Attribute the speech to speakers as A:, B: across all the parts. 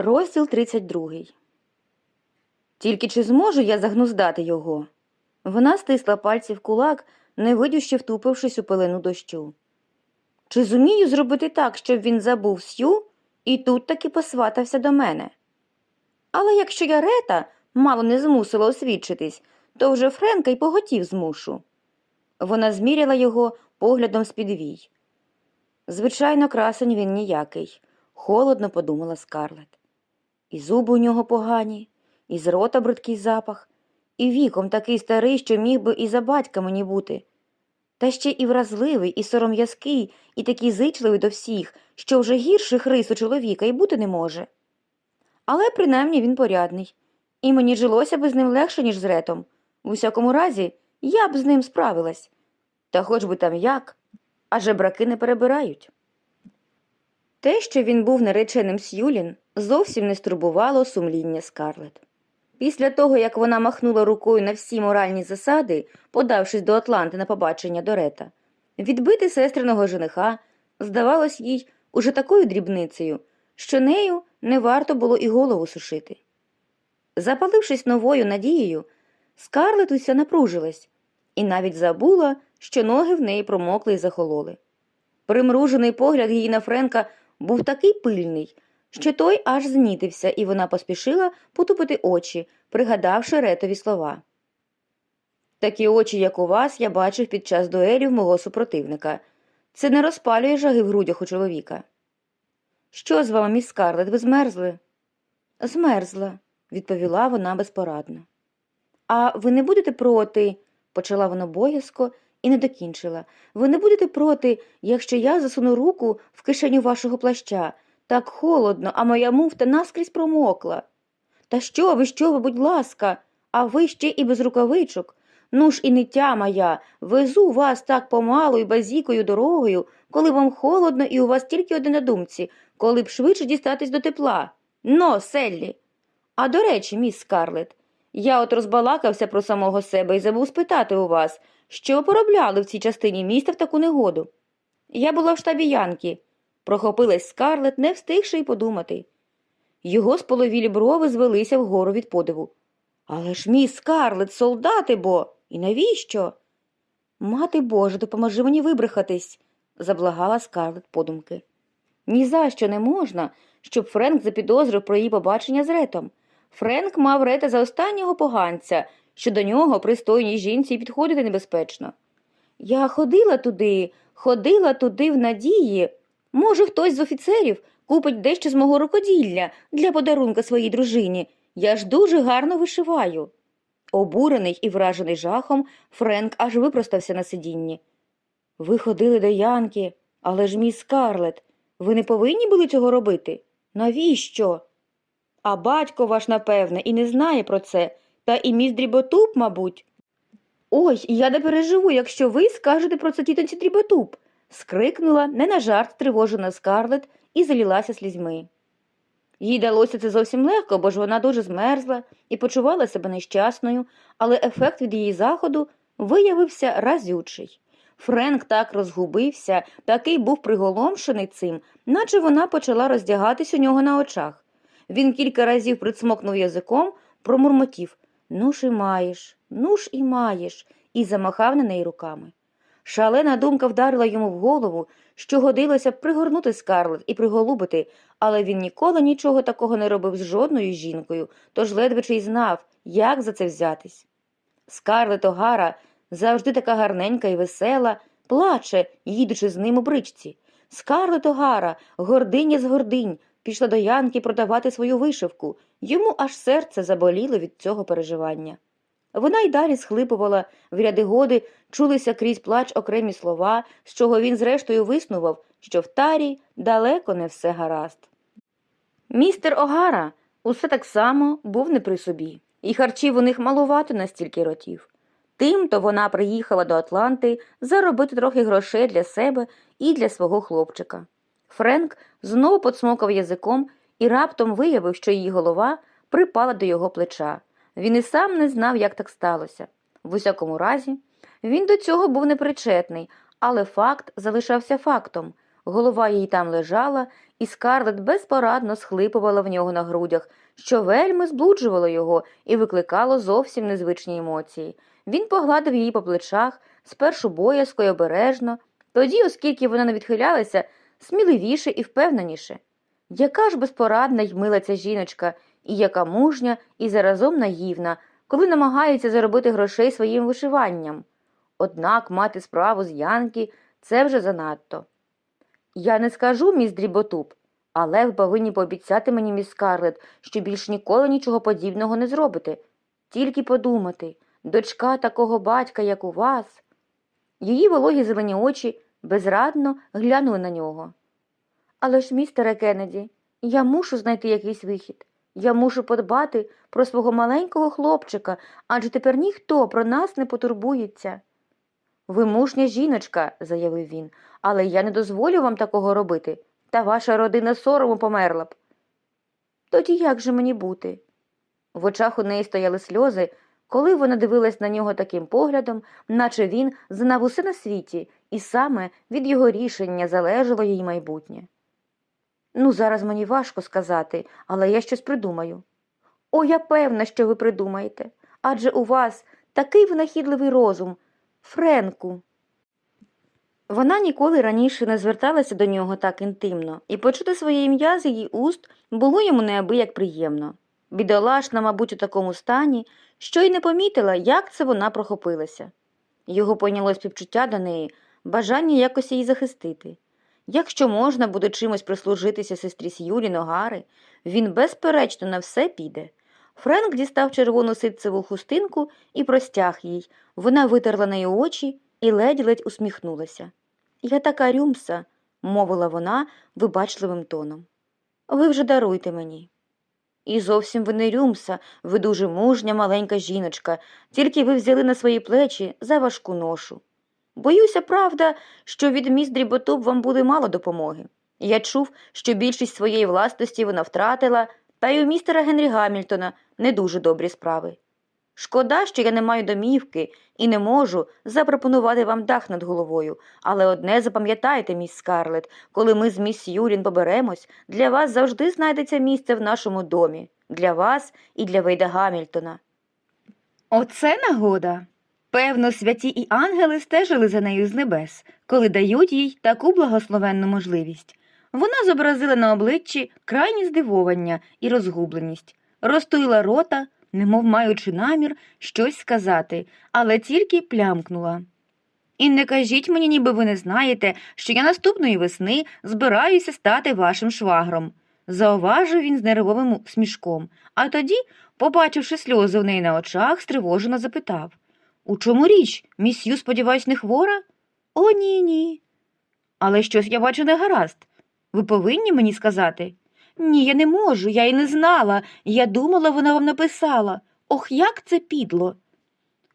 A: Розділ 32. Тільки чи зможу я загнуздати його? Вона стисла пальці в кулак, невидюще втупившись у пелену дощу. Чи зумію зробити так, щоб він забув сю і тут таки посватався до мене? Але якщо я рета мало не змусила освідчитись, то вже Френка й поготів змушу. Вона зміряла його поглядом з підвій. Звичайно, красень він ніякий, холодно подумала Скарлет. І зуби у нього погані, і з рота бридкий запах, і віком такий старий, що міг би і за батька мені бути. Та ще і вразливий, і сором'язкий, і такий зичливий до всіх, що вже гірших рис у чоловіка і бути не може. Але принаймні він порядний, і мені жилося би з ним легше, ніж з ретом. В усякому разі, я б з ним справилась. Та хоч би там як, а жебраки не перебирають. Те, що він був нареченим Сюлін, зовсім не стурбувало сумління Скарлет. Після того, як вона махнула рукою на всі моральні засади, подавшись до Атланти на побачення до Рета, відбити сестриного жениха здавалось їй уже такою дрібницею, що нею не варто було і голову сушити. Запалившись новою надією, Скарлет уся напружилась і навіть забула, що ноги в неї промокли і захололи. Примружений погляд її на Френка був такий пильний, що той аж знітився, і вона поспішила потупити очі, пригадавши ретові слова. Такі очі, як у вас, я бачив під час дуелів мого супротивника. Це не розпалює жаги в грудях у чоловіка. Що з вами, міс Скарлет, ви змерзли? Змерзла, відповіла вона безпорадно. А ви не будете проти, почала вона боязко і не докінчила. Ви не будете проти, якщо я засуну руку в кишеню вашого плаща. Так холодно, а моя муфта наскрізь промокла. Та що ви, що ви, будь ласка, а ви ще і без рукавичок. Ну ж і ниття моя, везу вас так помалу і базікою дорогою, коли вам холодно і у вас тільки один на думці, коли б швидше дістатись до тепла. Но, Селлі. А до речі, міс Скарлет, я от розбалакався про самого себе і забув спитати у вас, що поробляли в цій частині міста в таку негоду. Я була в штабі Янки, прохопилась Скарлет, не встигши й подумати. Його споловілі брови звелися вгору від подиву. Але ж мій Скарлет, солдати бо, і навіщо? Мати Боже, допоможи мені вибрехатись, заблагала Скарлет подумки. Ні за що не можна, щоб Френк запідозрив про її побачення з Ретом. Френк мав Рета за останнього поганця, що до нього пристойній жінці підходити небезпечно. Я ходила туди, ходила туди в надії. Може, хтось з офіцерів купить дещо з мого рукоділля для подарунка своїй дружині. Я ж дуже гарно вишиваю. Обурений і вражений жахом, Френк аж випростався на сидінні. Ви ходили до Янки, але ж мій Скарлет, ви не повинні були цього робити? Навіщо? А батько ваш, напевне, і не знає про це, та і міс Дріботуб, мабуть. Ой, я не переживу, якщо ви скажете про це тітонці Дріботуб, скрикнула не на жарт стривожена Скарлет і залілася слізьми. Їй далося це зовсім легко, бо ж вона дуже змерзла і почувала себе нещасною, але ефект від її заходу виявився разючий. Френк так розгубився, такий був приголомшений цим, наче вона почала роздягатись у нього на очах. Він кілька разів прицмокнув язиком, промурмотів Ну ж і маєш, ну ж і маєш, і замахав на неї руками. Шалена думка вдарила йому в голову, що годилося б пригорнути скарлет і приголубити, але він ніколи нічого такого не робив з жодною жінкою, тож ледве чи й знав, як за це взятись. Скарлет Огара, завжди така гарненька і весела, плаче, їдучи з ним у бричці. Скарлет Огара, гординя з гординь, пішла до Янки продавати свою вишивку. Йому аж серце заболіло від цього переживання. Вона й далі схлипувала, в ряди годи чулися крізь плач окремі слова, з чого він зрештою виснував, що в тарі далеко не все гаразд. Містер Огара усе так само був не при собі, і харчів у них малувато на стільки ротів. Тимто вона приїхала до Атланти заробити трохи грошей для себе і для свого хлопчика. Френк знову подсмокав язиком і раптом виявив, що її голова припала до його плеча. Він і сам не знав, як так сталося. В усякому разі, він до цього був непричетний, але факт залишався фактом. Голова її там лежала, і скарлет безпорадно схлипувала в нього на грудях, що вельми зблуджувало його і викликало зовсім незвичні емоції. Він погладив її по плечах, спершу боязко й обережно, тоді, оскільки вона не відхилялася, сміливіше і впевненіше. Яка ж безпорадна й мила ця жіночка, і яка мужня, і заразом наївна, коли намагається заробити грошей своїм вишиванням. Однак мати справу з Янки це вже занадто. Я не скажу, міс Дріботуб, але ви повинні пообіцяти мені, міс Скарлет, що більш ніколи нічого подібного не зробите. Тільки подумати, дочка такого батька, як у вас. Її вологі зелені очі безрадно глянули на нього. Але ж, містере Кеннеді, я мушу знайти якийсь вихід. Я мушу подбати про свого маленького хлопчика, адже тепер ніхто про нас не потурбується. Ви мужня жіночка, заявив він, але я не дозволю вам такого робити, та ваша родина сорому померла б. Тоді як же мені бути? В очах у неї стояли сльози, коли вона дивилась на нього таким поглядом, наче він знав усе на світі, і саме від його рішення залежало їй майбутнє. Ну, зараз мені важко сказати, але я щось придумаю. О, я певна, що ви придумаєте. Адже у вас такий винахідливий розум. Френку. Вона ніколи раніше не зверталася до нього так інтимно, і почути своє ім'я з її уст було йому неабияк приємно. Бідолашна, мабуть, у такому стані, що й не помітила, як це вона прохопилася. Його пойняло співчуття до неї, бажання якось її захистити. Якщо можна буде чимось прислужитися сестрі С'юлі Ногари, він безперечно на все піде. Френк дістав червону ситцеву хустинку і простяг їй. Вона витерла неї очі і ледь-ледь усміхнулася. Я така рюмса, мовила вона вибачливим тоном. Ви вже даруйте мені. І зовсім ви не рюмса, ви дуже мужня маленька жіночка, тільки ви взяли на свої плечі за важку ношу. Боюся, правда, що від міст Дріботуб вам буде мало допомоги. Я чув, що більшість своєї власності вона втратила, та й у містера Генрі Гамільтона не дуже добрі справи. Шкода, що я не маю домівки і не можу запропонувати вам дах над головою, але одне запам'ятайте, міс Скарлет, коли ми з міс Юрін поберемось, для вас завжди знайдеться місце в нашому домі, для вас і для Вейда Гамільтона. Оце нагода. Певно, святі і ангели стежили за нею з небес, коли дають їй таку благословенну можливість. Вона зобразила на обличчі крайні здивування і розгубленість, розтуїла рота, немов маючи намір щось сказати, але тільки плямкнула. І не кажіть мені, ніби ви не знаєте, що я наступної весни збираюся стати вашим швагром, зауважив він з нервовим смішком, а тоді, побачивши сльози в неї на очах, стривожено запитав У чому річ? Місю, сподіваюсь, не хвора? О, ні, ні. Але щось я бачу не гаразд. Ви повинні мені сказати? Ні, я не можу, я й не знала. Я думала, вона вам написала. Ох, як це підло.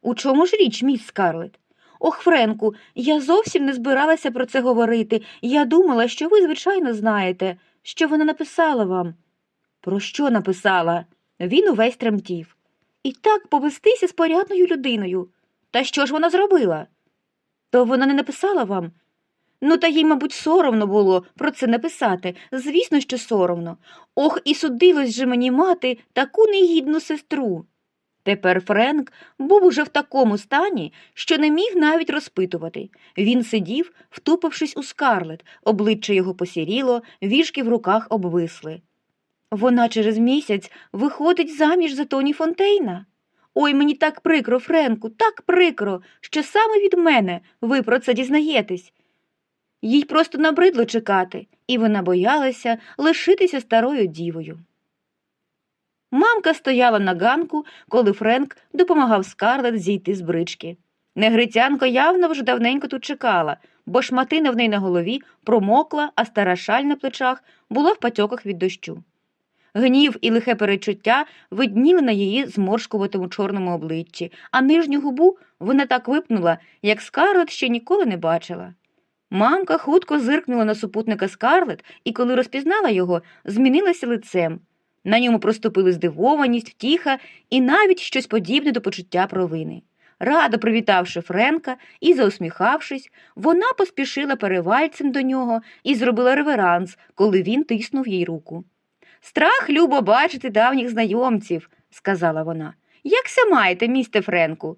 A: У чому ж річ, міс Скарлет? Ох, Френку, я зовсім не збиралася про це говорити. Я думала, що ви, звичайно, знаєте, що вона написала вам. Про що написала? Він увесь тремтів. І так повестися з порядною людиною. Та що ж вона зробила? То вона не написала вам? Ну, та їй, мабуть, соромно було про це написати. Звісно, що соромно. Ох, і судилось же мені мати таку негідну сестру. Тепер Френк був уже в такому стані, що не міг навіть розпитувати. Він сидів, втупившись у скарлет, обличчя його посіріло, віжки в руках обвисли. Вона через місяць виходить заміж за Тоні Фонтейна. Ой, мені так прикро, Френку, так прикро, що саме від мене ви про це дізнаєтесь. Їй просто набридло чекати, і вона боялася лишитися старою дівою. Мамка стояла на ганку, коли Френк допомагав Скарлет зійти з брички. Негритянка явно вже давненько тут чекала, бо шматина в неї на голові промокла, а стара шаль на плечах була в патьоках від дощу. Гнів і лихе перечуття видніли на її зморшкуватому чорному обличчі, а нижню губу вона так випнула, як Скарлет ще ніколи не бачила. Мамка хутко зиркнула на супутника Скарлет і, коли розпізнала його, змінилася лицем. На ньому проступили здивованість, втіха і навіть щось подібне до почуття провини. Радо привітавши Френка і заусміхавшись, вона поспішила перевальцем до нього і зробила реверанс, коли він тиснув їй руку. Страх любо бачити давніх знайомців, сказала вона. Якся маєте, місте Френку?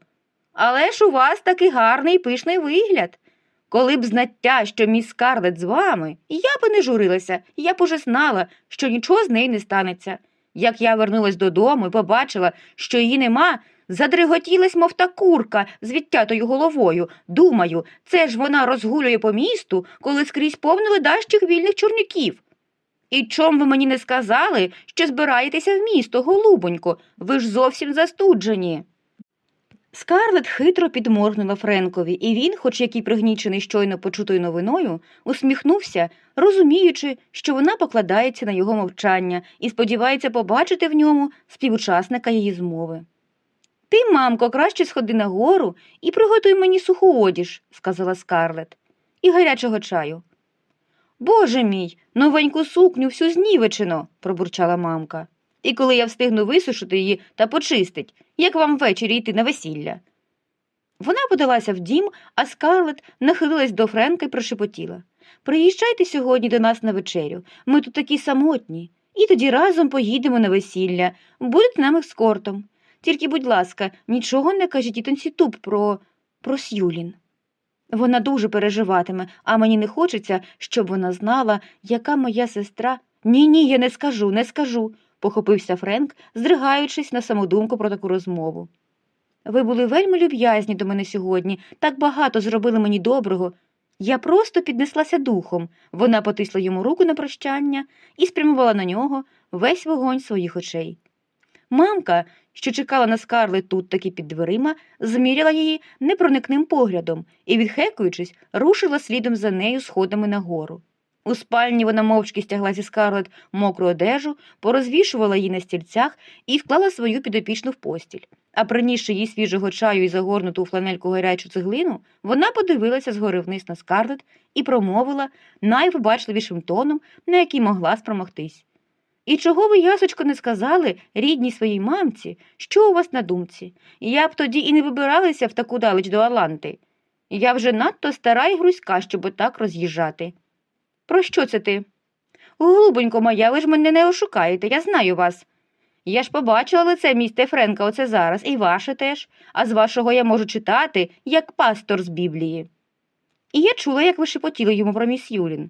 A: Але ж у вас такий гарний пишний вигляд. Коли б знаття, що міс Скарлет з вами, я б не журилася, я б уже знала, що нічого з нею не станеться. Як я вернулась додому і побачила, що її нема, задриготілась, мов та курка з відтятою головою. Думаю, це ж вона розгулює по місту, коли скрізь повно ледащих вільних чорняків. І чом ви мені не сказали, що збираєтеся в місто, голубонько? Ви ж зовсім застуджені. Скарлет хитро підморгнула Френкові, і він, хоч який пригнічений щойно почутою новиною, усміхнувся, розуміючи, що вона покладається на його мовчання і сподівається побачити в ньому співучасника її змови. Ти, мамко, краще сходи на гору і приготуй мені суху одіж, сказала Скарлет, і гарячого чаю. Боже мій, новеньку сукню всю знівечено, пробурчала мамка. І коли я встигну висушити її та почистить, як вам ввечері йти на весілля. Вона подалася в дім, а Скарлет нахилилась до Френка і прошепотіла Приїжджайте сьогодні до нас на вечерю. Ми тут такі самотні, і тоді разом поїдемо на весілля, будете нам ескортом. Тільки, будь ласка, нічого не кажіть тітонці Туб про, про Сюлін. Вона дуже переживатиме, а мені не хочеться, щоб вона знала, яка моя сестра. Ні, ні, я не скажу, не скажу, похопився Френк, здригаючись на самодумку про таку розмову. Ви були вельми люб'язні до мене сьогодні, так багато зробили мені доброго. Я просто піднеслася духом. Вона потисла йому руку на прощання і спрямувала на нього весь вогонь своїх очей. Мамка, що чекала на Скарлет тут таки під дверима, зміряла її непроникним поглядом і, відхекуючись, рушила слідом за нею сходами нагору. У спальні вона мовчки стягла зі Скарлет мокру одежу, порозвішувала її на стільцях і вклала свою підопічну в постіль. А принісши їй свіжого чаю і загорнуту у фланельку гарячу цеглину, вона подивилася згори вниз на Скарлет і промовила найвибачливішим тоном, на який могла спромогтись. І чого ви, ясочко, не сказали рідній своїй мамці, що у вас на думці? Я б тоді і не вибиралася в таку далеч до Аланти. Я вже надто стара і грузька, щоб отак роз'їжджати. Про що це ти? Голубонько моя, ви ж мене не ошукаєте, я знаю вас. Я ж побачила лице місте Френка оце зараз, і ваше теж, а з вашого я можу читати, як пастор з Біблії. І я чула, як ви шепотіли йому про міс Юлін.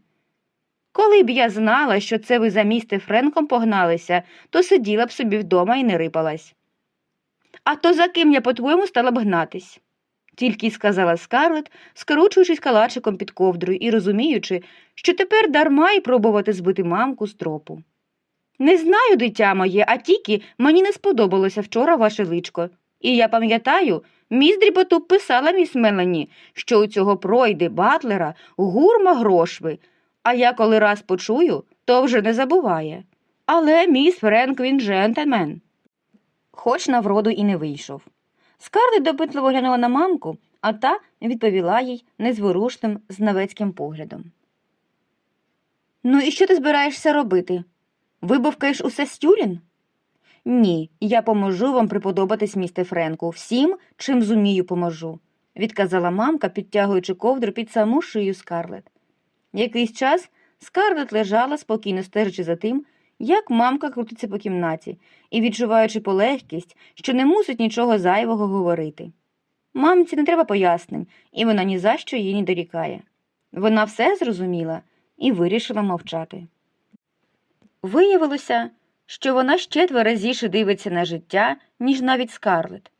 A: Коли б я знала, що це ви за місте Френком погналися, то сиділа б собі вдома і не рипалась. А то за ким я, по-твоєму, стала б гнатись? Тільки сказала Скарлет, скручуючись калачиком під ковдрою і розуміючи, що тепер дарма й пробувати збити мамку з тропу. Не знаю, дитя моє, а тільки мені не сподобалося вчора ваше личко. І я пам'ятаю, міс Дріботуп писала міс Мелані, що у цього пройди батлера гурма грошви, а я коли раз почую, то вже не забуває. Але міс Френк він джентльмен. Хоч на вроду і не вийшов. Скарлет допитливо глянула на мамку, а та відповіла їй незворушним знавецьким поглядом. Ну, і що ти збираєшся робити? Вибовкаєш усе стюлін? Ні, я поможу вам приподобатись, місте Френку, всім, чим зумію, поможу, відказала мамка, підтягуючи ковдру під саму шию Скарлет. Якийсь час Скарлет лежала, спокійно стежачи за тим, як мамка крутиться по кімнаті і відчуваючи полегкість, що не мусить нічого зайвого говорити. Мамці не треба пояснень, і вона ні за що її не дорікає. Вона все зрозуміла і вирішила мовчати. Виявилося, що вона ще два разіше дивиться на життя, ніж навіть скарлет.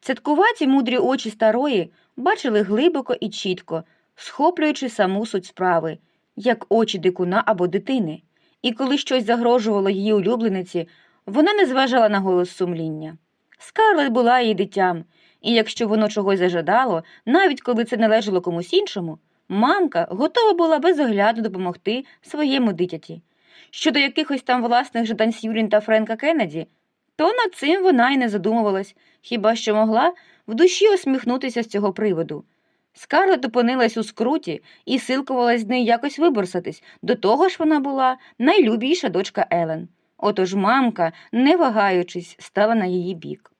A: Цяткуваті мудрі очі старої бачили глибоко і чітко, схоплюючи саму суть справи, як очі дикуна або дитини, і коли щось загрожувало її улюблениці, вона не зважала на голос сумління. Скарлет була її дитям, і якщо воно чогось зажадало, навіть коли це належало комусь іншому, мамка готова була безоглядно допомогти своєму дитяті. Щодо якихось там власних жадань Сюрін та Френка Кеннеді, то над цим вона й не задумувалась, хіба що могла в душі усміхнутися з цього приводу. Скарлет опинилась у скруті і силкувалась з неї якось виборсатись, до того ж вона була найлюбіша дочка Елен. Отож мамка, не вагаючись, стала на її бік.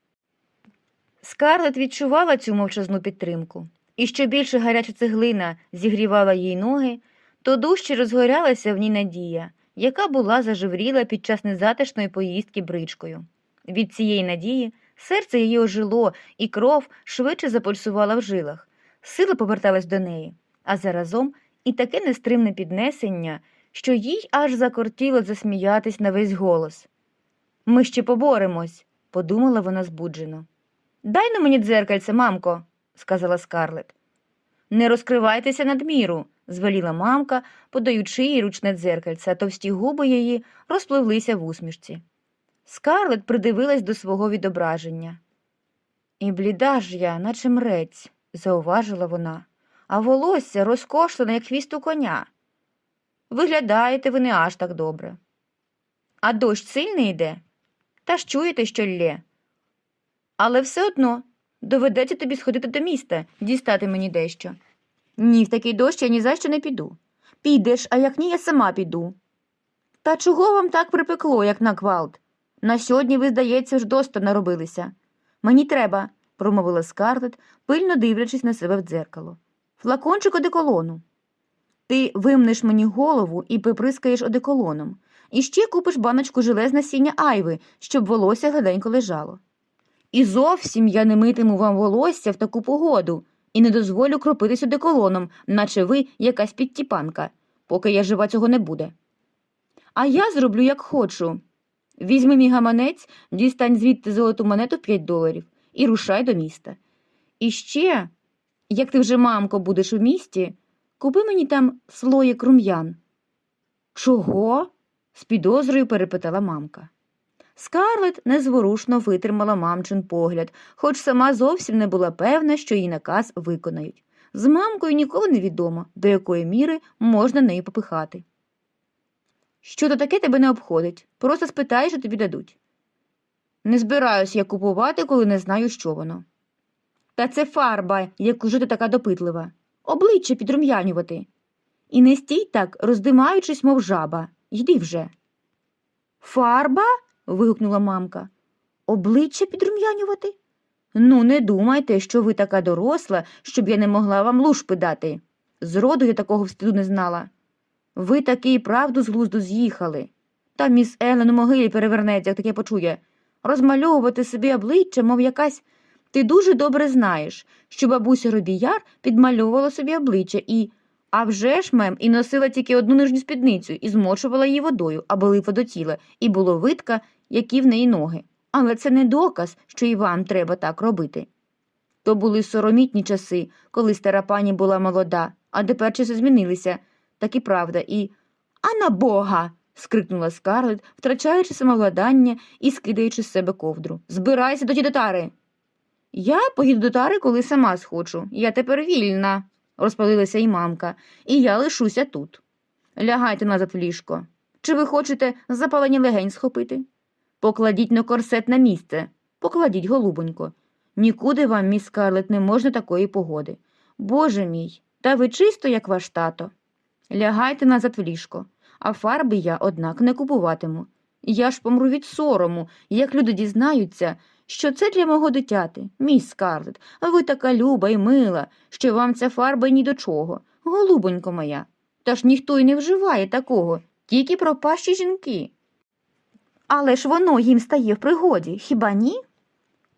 A: Скарлет відчувала цю мовчазну підтримку, і що більше гаряча цеглина зігрівала їй ноги, то дужче розгорялася в ній надія, яка була зажевріла під час незатишної поїздки бричкою. Від цієї надії серце її ожило, і кров швидше запульсувала в жилах. Сила поверталась до неї, а заразом і таке нестримне піднесення, що їй аж закортіло засміятись на весь голос. Ми ще поборемось, подумала вона збуджено. Дай на мені дзеркальце, мамко, сказала Скарлет. Не розкривайтеся надміру, звеліла мамка, подаючи їй ручне дзеркальце, а товсті губи її розпливлися в усмішці. Скарлет придивилась до свого відображення. І бліда ж я, наче мрець, зауважила вона, а волосся розкошлене, як хвіст у коня. Виглядаєте ви не аж так добре. А дощ сильний йде? Та ж чуєте, що лє. Але все одно доведеться тобі сходити до міста, дістати мені дещо. Ні, в такий дощ я ні за що не піду. Підеш, а як ні, я сама піду. Та чого вам так припекло, як на квалт? На сьогодні, ви, здається, ж доста наробилися. Мені треба, промовила Скарлет, пильно дивлячись на себе в дзеркало. Флакончик одеколону. Ти вимнеш мені голову і приприскаєш одеколоном. І ще купиш баночку желе з насіння айви, щоб волосся гладенько лежало. І зовсім я не митиму вам волосся в таку погоду і не дозволю кропитись одеколоном, наче ви якась підтіпанка, поки я жива цього не буде. А я зроблю, як хочу. Візьми мій гаманець, дістань звідти золоту монету 5 доларів і рушай до міста. І ще, як ти вже, мамко, будеш у місті, купи мені там слоїк рум'ян. Чого? з підозрою перепитала мамка. Скарлет незворушно витримала мамчин погляд, хоч сама зовсім не була певна, що її наказ виконають. З мамкою ніколи не відомо, до якої міри можна нею попихати. Що то таке тебе не обходить, просто спитай, що тобі дадуть. Не збираюсь я купувати, коли не знаю, що воно. Та це фарба, як уже ти така допитлива, обличчя підрум'янювати. І не стій так, роздимаючись, мов жаба. Йди вже. Фарба? вигукнула мамка. Обличчя підрум'янювати? Ну, не думайте, що ви така доросла, щоб я не могла вам лушпи дати. Зроду я такого встиду не знала. Ви таки і правду з глузду з'їхали. Та міс Елен у могилі перевернеться, як таке почує. Розмальовувати собі обличчя, мов якась. Ти дуже добре знаєш, що бабуся Робіяр підмальовувала собі обличчя і. А вже ж, мем, і носила тільки одну нижню спідницю і змочувала її водою, аби липла до тіла, і було видка, які в неї ноги. Але це не доказ, що і вам треба так робити. То були соромітні часи, коли стара пані була молода, а тепер часи змінилися, так і правда, і. А на бога. Скрикнула Скарлет, втрачаючи самовладання і скидаючи з себе ковдру. Збирайся до ті тари. Я поїду до тари, коли сама схочу. Я тепер вільна, розпалилася й мамка, і я лишуся тут. Лягайте назад в ліжко. Чи ви хочете запалені легень схопити? Покладіть на корсет на місце, покладіть, голубонько. Нікуди вам, міс Скарлет, не можна такої погоди. Боже мій, та ви чисто, як ваш тато. Лягайте назад в ліжко, а фарби я, однак, не купуватиму. Я ж помру від сорому, як люди дізнаються, що це для мого дитяти, міс Скарлет, а ви така люба і мила, що вам ця фарба ні до чого, голубонько моя. Та ж ніхто й не вживає такого, тільки пропащі жінки. Але ж воно їм стає в пригоді, хіба ні?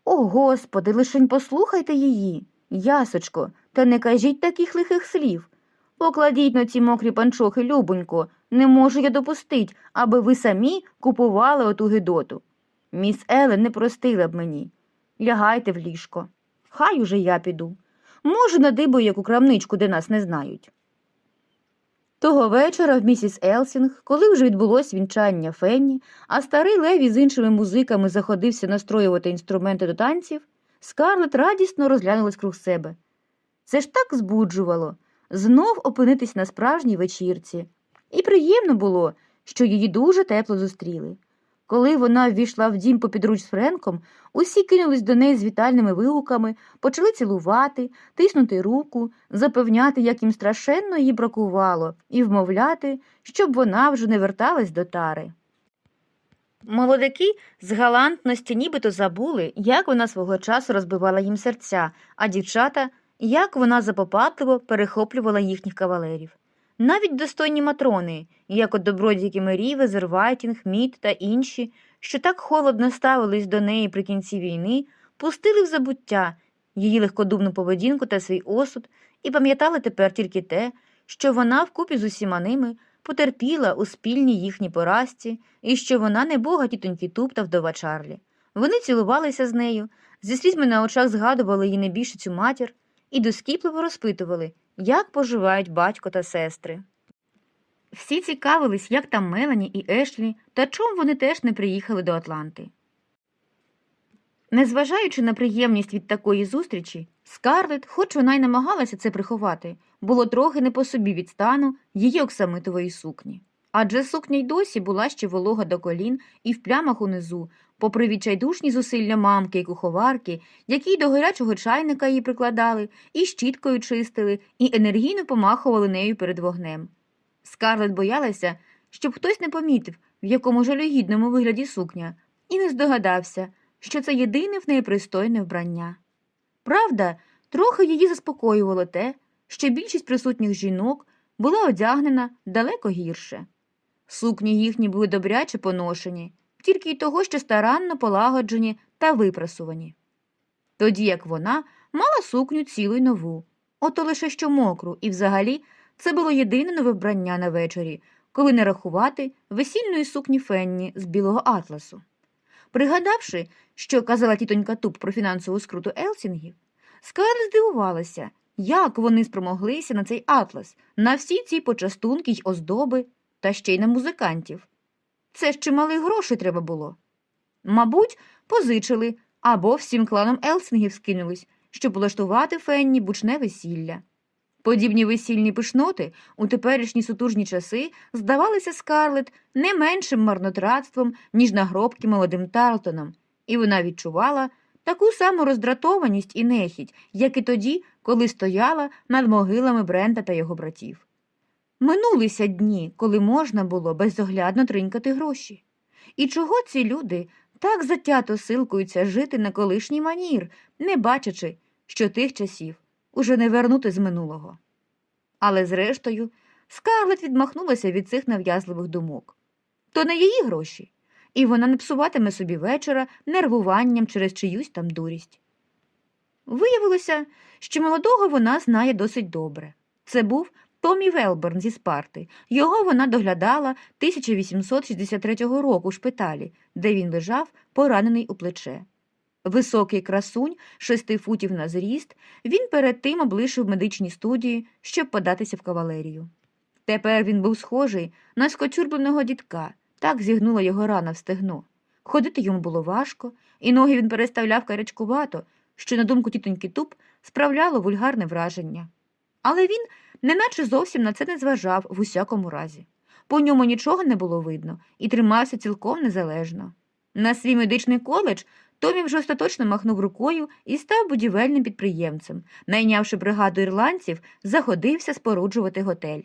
A: О, господи, лишень послухайте її. Ясочко, та не кажіть таких лихих слів. Покладіть-но ці мокрі панчохи, любонько, не можу я допустить, аби ви самі купували оту гидоту. Міс Елен не простила б мені. Лягайте в ліжко. Хай уже я піду. Може, надибаю яку крамничку, де нас не знають. Того вечора в місіс Елсінг, коли вже відбулось вінчання Фенні, а старий Леві з іншими музиками заходився настроювати інструменти до танців, Скарлет радісно розглянулась круг себе. Це ж так збуджувало знов опинитись на справжній вечірці. І приємно було, що її дуже тепло зустріли. Коли вона ввійшла в дім попідруч з Френком, усі кинулись до неї з вітальними вигуками, почали цілувати, тиснути руку, запевняти, як їм страшенно її бракувало, і вмовляти, щоб вона вже не верталась до тари. Молодики з галантності нібито забули, як вона свого часу розбивала їм серця, а дівчата, як вона запопадливо перехоплювала їхніх кавалерів. Навіть достойні матрони, як от добродійки Мерівезер, Вайтінг, Мід та інші, що так холодно ставились до неї при кінці війни, пустили в забуття її легкодумну поведінку та свій осуд і пам'ятали тепер тільки те, що вона вкупі з усіма ними потерпіла у спільній їхній поразці і що вона не бога тітоньки Туп та вдова Чарлі. Вони цілувалися з нею, зі слізьми на очах згадували її небіжчицю матір і доскіпливо розпитували, як поживають батько та сестри. Всі цікавились, як там Мелані і Ешлі, та чому вони теж не приїхали до Атланти. Незважаючи на приємність від такої зустрічі, Скарлет, хоч вона й намагалася це приховати, було трохи не по собі від стану її оксамитової сукні. Адже сукня й досі була ще волога до колін і в плямах унизу, попри відчайдушні зусилля мамки і куховарки, які до гарячого чайника її прикладали, і щіткою чистили, і енергійно помахували нею перед вогнем. Скарлет боялася, щоб хтось не помітив, в якому жалюгідному вигляді сукня, і не здогадався, що це єдине в неї пристойне вбрання. Правда, трохи її заспокоювало те, що більшість присутніх жінок була одягнена далеко гірше. Сукні їхні були добряче поношені, тільки й того, що старанно полагоджені та випрасувані. Тоді як вона мала сукню цілу й нову, ото лише що мокру, і взагалі це було єдине нове вбрання на вечорі, коли не рахувати весільної сукні Фенні з білого атласу. Пригадавши, що казала тітонька Туп про фінансову скруту Елсінгів, Скарлет здивувалася, як вони спромоглися на цей атлас, на всі ці почастунки й оздоби, та ще й на музикантів. Це ж чимали грошей треба було. Мабуть, позичили або всім кланом Елсінгів скинулись, щоб влаштувати Фенні бучне весілля. Подібні весільні пишноти у теперішні сутужні часи здавалися Скарлет не меншим марнотратством, ніж нагробки молодим Тарлтоном, і вона відчувала таку саму роздратованість і нехідь, як і тоді, коли стояла над могилами Брента та його братів. Минулися дні, коли можна було безоглядно тринькати гроші. І чого ці люди так затято силкуються жити на колишній манір, не бачачи, що тих часів уже не вернути з минулого. Але, зрештою, Скарлет відмахнулася від цих нав'язливих думок. То не її гроші, і вона не псуватиме собі вечора нервуванням через чиюсь там дурість. Виявилося, що молодого вона знає досить добре. Це був Томі Велберн зі Спарти. Його вона доглядала 1863 року в шпиталі, де він лежав, поранений у плече. Високий красунь, шести футів на зріст, він перед тим облишив медичні студії, щоб податися в кавалерію. Тепер він був схожий на скочурбленого дідка, так зігнула його рана в стегно. Ходити йому було важко, і ноги він переставляв карячкувато, що, на думку тітоньки Туп, справляло вульгарне враження. Але він неначе зовсім на це не зважав в усякому разі. По ньому нічого не було видно і тримався цілком незалежно. На свій медичний коледж Томі вже остаточно махнув рукою і став будівельним підприємцем. Найнявши бригаду ірландців, заходився споруджувати готель.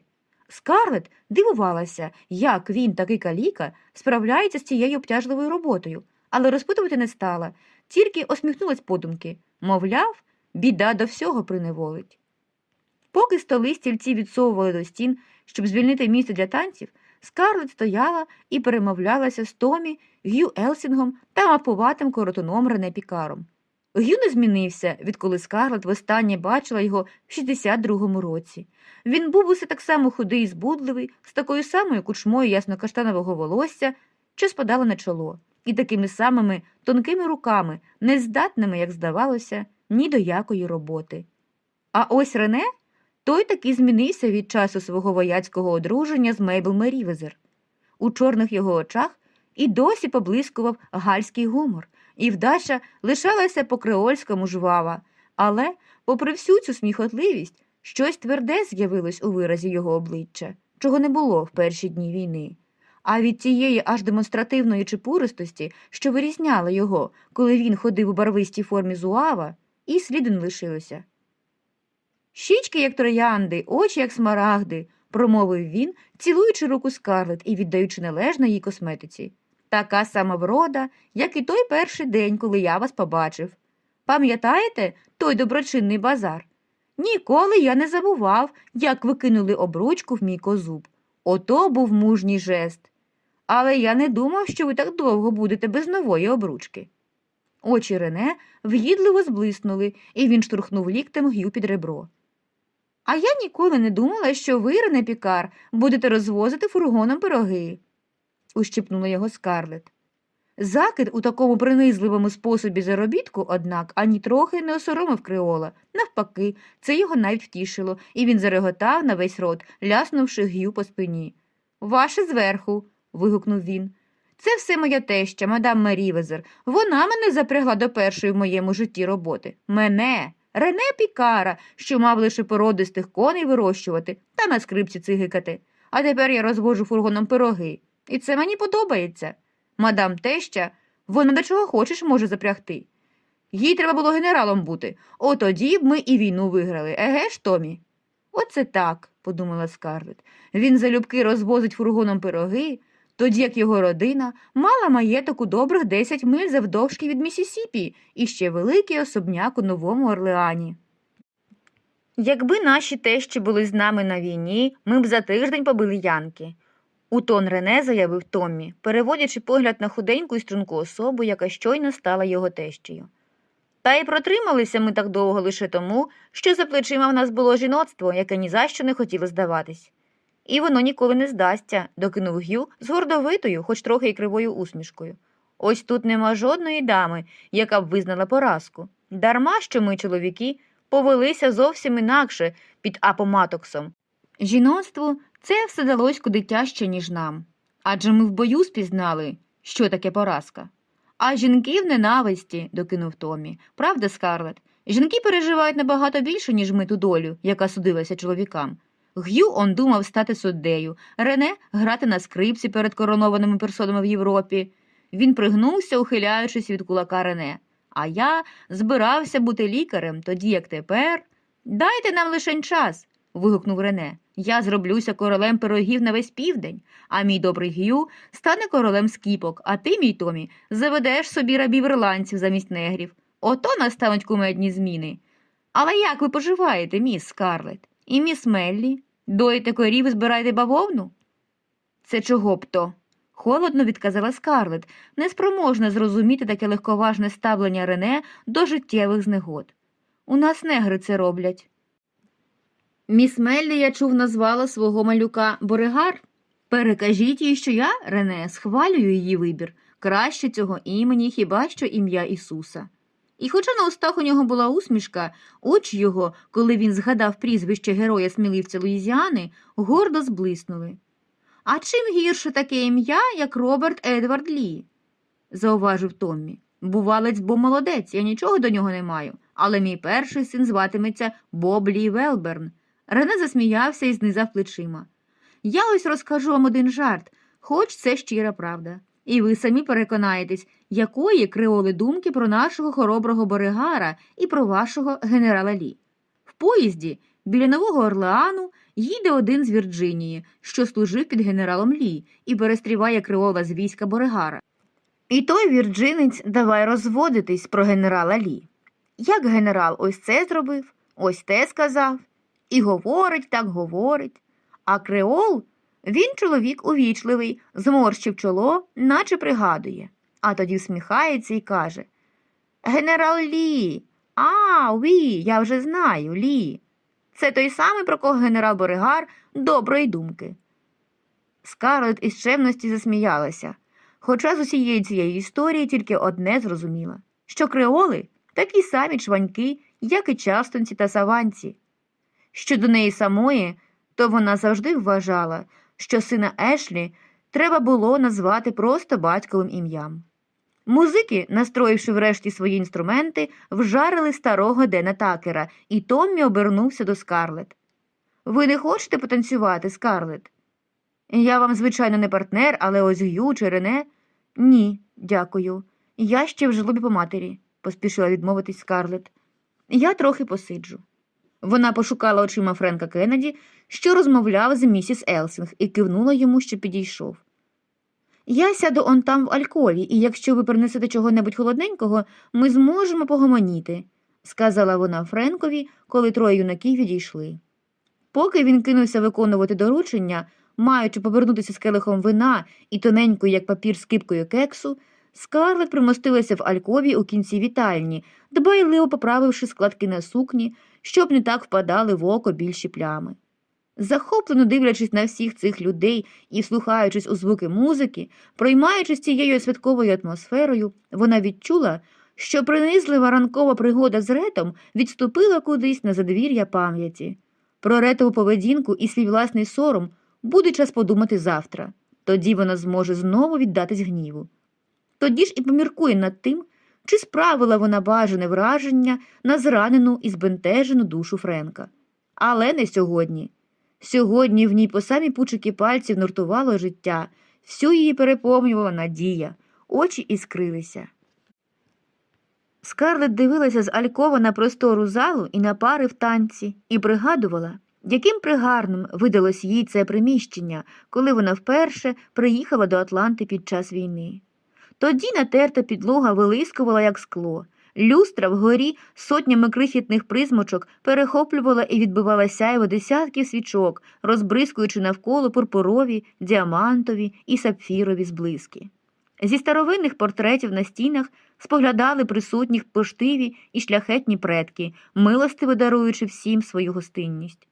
A: Скарлет дивувалася, як він, такий каліка, справляється з цією обтяжливою роботою, але розпитувати не стала, тільки осміхнулась подумки мовляв, біда до всього приневолить. Поки столи стільці відсовували до стін, щоб звільнити місце для танців, Скарлет стояла і перемовлялася з Томі, Г'ю Елсінгом та мапуватим коротуном Рене Пікаром. Г'ю не змінився, відколи Скарлет востаннє бачила його в 62-му році. Він був усе так само худий і збудливий, з такою самою кучмою ясно-каштанового волосся, що спадало на чоло, і такими самими тонкими руками, нездатними, як здавалося, ні до якої роботи. А ось Рене той таки змінився від часу свого вояцького одруження з Мейбл Мерівезер. У чорних його очах і досі поблискував гальський гумор, і вдача лишалася по креольському жвава, але, попри всю цю сміхотливість, щось тверде з'явилось у виразі його обличчя, чого не було в перші дні війни. А від тієї аж демонстративної чепуристості, що вирізняла його, коли він ходив у барвистій формі зуава, і сліду лишилося. Щічки, як троянди, очі, як смарагди, промовив він, цілуючи руку скарлет і віддаючи належне їй косметиці.
B: така сама врода, як і той перший день, коли я вас побачив. Пам'ятаєте той доброчинний базар? Ніколи я не забував, як ви кинули обручку в мій козуб. Ото був мужній жест. Але я не думав, що ви так довго будете без нової обручки. Очі Рене в'їдливо зблиснули, і він штурхнув ліктем Г'ю під ребро. А я ніколи не думала, що ви, Рене Пікар, будете розвозити фургоном пироги, ущипнула його скарлет. Закид у такому принизливому способі заробітку, однак, ані трохи не осоромив Креола. Навпаки, це його навіть втішило, і він зареготав на весь рот, ляснувши Г'ю по спині. Ваше зверху. вигукнув він. Це все моя теща, мадам Мерівезер. Вона мене запрягла до першої в моєму житті роботи. Мене, Рене Пікара, що мав лише породистих коней вирощувати та на скрипці цигикати. А тепер я розвожу фургоном пироги. І це мені подобається. Мадам теща, вона до чого хочеш може запрягти. Їй треба було генералом бути. От тоді б ми і війну виграли, еге ж, Томі? Оце так, подумала Скарлет. Він залюбки розвозить фургоном пироги, тоді як його родина мала маєток у добрих 10 миль завдовжки від Місісіпі і ще великий особняк у Новому Орлеані. Якби наші тещі були з нами на війні, ми б за тиждень побили янки. У тон Рене заявив Томмі, переводячи погляд на худеньку і струнку особу, яка щойно стала його тещею. Та й протрималися ми так довго лише тому, що за плечима в нас було жіноцтво, яке ні за що не хотіло здаватись. І воно ніколи не здасться, докинув Г'ю з гордовитою, хоч трохи й кривою усмішкою. Ось тут нема жодної дами, яка б визнала поразку. Дарма, що ми, чоловіки, повелися зовсім інакше під апоматоксом. Жіноцтву це все далось куди тяжче, ніж нам. Адже ми в бою спізнали, що таке поразка. А жінки в ненависті, докинув Томі. Правда, Скарлет? Жінки переживають набагато більше, ніж ми ту долю, яка судилася чоловікам. Г'ю он думав стати суддею, Рене грати на скрипці перед коронованими персонами в Європі. Він пригнувся, ухиляючись від кулака Рене. А я збирався бути лікарем, тоді як тепер. Дайте нам лишень час. вигукнув Рене. Я зроблюся королем пирогів на весь південь, а мій добрий Г'ю стане королем скіпок, а ти, мій Томі, заведеш собі рабів ірландців замість негрів. Ото настануть кумедні зміни. Але як ви поживаєте, міс Скарлет? І міс Меллі? Доїте корів і збираєте бавовну? Це чого б то? Холодно відказала Скарлет, неспроможна зрозуміти таке легковажне ставлення Рене до життєвих знегод. У нас негри це роблять. Міс Меллі, я чув, назвала свого малюка Боригар. Перекажіть їй, що я, Рене, схвалюю її вибір. Краще цього імені, хіба що ім'я Ісуса. І хоча на устах у нього була усмішка, очі його, коли він згадав прізвище героя сміливця Луїзіани, гордо зблиснули. А чим гірше таке ім'я, як Роберт Едвард Лі? зауважив Томмі. Бувалець, бо молодець, я нічого до нього не маю, але мій перший син зватиметься Боб Лі Велберн. Рене засміявся і знизав плечима. Я ось розкажу вам один жарт, хоч це щира правда. І ви самі переконаєтесь, якої креоли думки про нашого хороброго Боригара і про вашого генерала Лі. В поїзді біля Нового Орлеану їде один з Вірджинії, що служив під генералом Лі, і перестріває креола з війська Боригара. І той вірджинець давай розводитись про генерала Лі. Як генерал ось це зробив, ось те сказав, і говорить так говорить. А креол він чоловік увічливий, зморщив чоло, наче пригадує, а тоді всміхається і каже Генерал Лі. А, ві, я вже знаю, Лі. Це той самий, про кого генерал Боригар доброї думки. Скарлет із чемності засміялася, хоча з усієї цієї історії тільки одне зрозуміла, що креоли такі самі чваньки, як і частонці та саванці. Щодо неї самої, то вона завжди вважала, що сина Ешлі треба було назвати просто батьковим ім'ям. Музики, настроївши врешті свої інструменти, вжарили старого Дена Такера, і Томмі обернувся до Скарлет. Ви не хочете потанцювати, Скарлет? Я вам, звичайно, не партнер, але ось Г'ю чи Рене. Ні, дякую. Я ще в жалобі по матері, поспішила відмовитись Скарлет. Я трохи посиджу. Вона пошукала очима Френка Кеннеді, що розмовляв з місіс Елсінг, і кивнула йому, щоб підійшов. Я сяду он там в Алькові, і якщо ви принесете чого-небудь холодненького, ми зможемо погомоніти, сказала вона Френкові, коли троє юнаків відійшли. Поки він кинувся виконувати доручення, маючи повернутися з келихом вина і тоненькою, як папір, скипкою кексу, Скарлет примостилася в Алькові у кінці вітальні, дбайливо поправивши складки на сукні, щоб не так впадали в око більші плями. Захоплено дивлячись на всіх цих людей і вслухаючись у звуки музики, проймаючись цією святковою атмосферою, вона відчула, що принизлива ранкова пригода з Ретом відступила кудись на задвір'я пам'яті. Про Ретову поведінку і свій власний сором буде час подумати завтра. Тоді вона зможе знову віддатись гніву. Тоді ж і поміркує над тим, чи справила вона бажане враження на зранену і збентежену душу Френка. Але не сьогодні. Сьогодні в ній по самі пучики пальців нуртувало життя, всю її переповнювала надія, очі іскрилися. Скарлет дивилася з Алькова на простору залу і на пари в танці, і пригадувала, яким пригарним видалось їй це приміщення, коли вона вперше приїхала до Атланти під час війни. Тоді натерта підлога вилискувала, як скло. Люстра вгорі сотнями крихітних призмочок перехоплювала і відбивала сяйво десятків свічок, розбризкуючи навколо пурпурові, діамантові і сапфірові зблиски. Зі старовинних портретів на стінах споглядали присутніх поштиві і шляхетні предки, милостиво даруючи всім свою гостинність.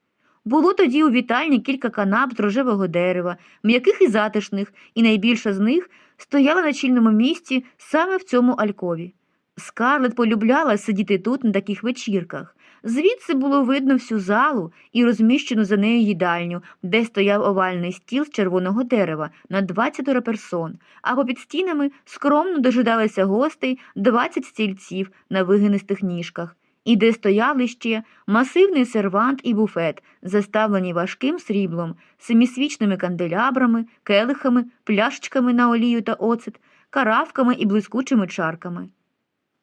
B: Було тоді у вітальні кілька канап з дерева, м'яких і затишних, і найбільша з них стояла на чільному місці саме в цьому алькові. Скарлет полюбляла сидіти тут на таких вечірках. Звідси було видно всю залу і розміщену за нею їдальню, де стояв овальний стіл з червоного дерева на 20 персон, а попід стінами скромно дожидалися гостей 20 стільців на вигинистих ніжках, і де стояли ще масивний сервант і буфет, заставлені важким сріблом, семісвічними канделябрами, келихами, пляшечками на олію та оцет, каравками і блискучими чарками.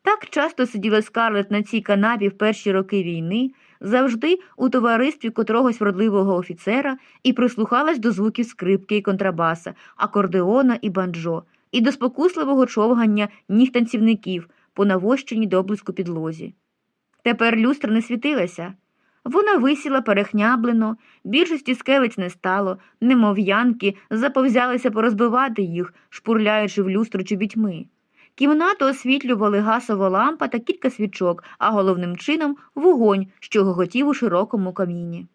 B: Так часто сиділа Скарлет на цій канапі в перші роки війни, завжди у товаристві котрогось вродливого офіцера і прислухалась до звуків скрипки і контрабаса, акордеона і банджо, і до спокусливого човгання ніг танцівників по навощеній доблиску підлозі. Тепер люстра не світилася. Вона висіла перехняблено, більшості скелець не стало, немов янки заповзялися порозбивати їх, шпурляючи в люстру чобітьми. Кімнату освітлювали гасова лампа та кілька свічок, а головним чином вогонь, що гоготів у широкому каміні.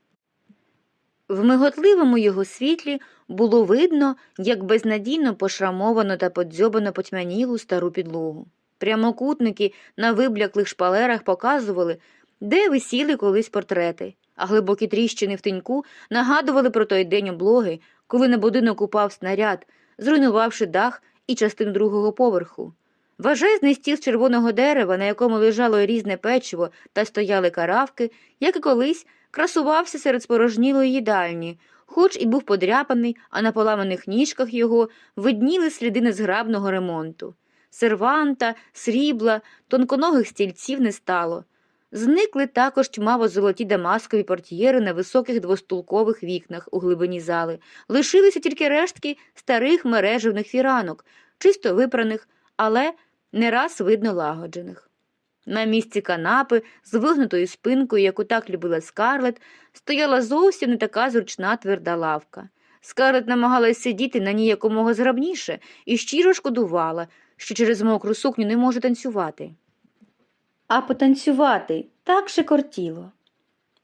A: В миготливому його світлі було видно, як безнадійно пошрамовано та подзьобано потьмянілу стару підлогу. Прямокутники на вибляклих шпалерах показували, де висіли колись портрети, а глибокі тріщини в тиньку нагадували про той день облоги, коли на будинок упав снаряд, зруйнувавши дах і частину другого поверху. Важезний стіл з червоного дерева, на якому лежало різне печиво та стояли каравки, як і колись, красувався серед спорожнілої їдальні, хоч і був подряпаний, а на поламаних ніжках його видніли сліди незграбного ремонту. Серванта, срібла, тонконогих стільців не стало. Зникли також тьмаво золоті дамаскові портьєри на високих двостулкових вікнах у глибині зали. Лишилися тільки рештки старих мережевних фіранок, чисто випраних, але не раз видно лагоджених. На місці канапи з вигнутою спинкою, яку так любила Скарлет, стояла зовсім не така зручна тверда лавка. Скарлет намагалась сидіти на ній якомога зграбніше і щиро шкодувала, що через мокру сукню не може танцювати. А потанцювати так шикортіло.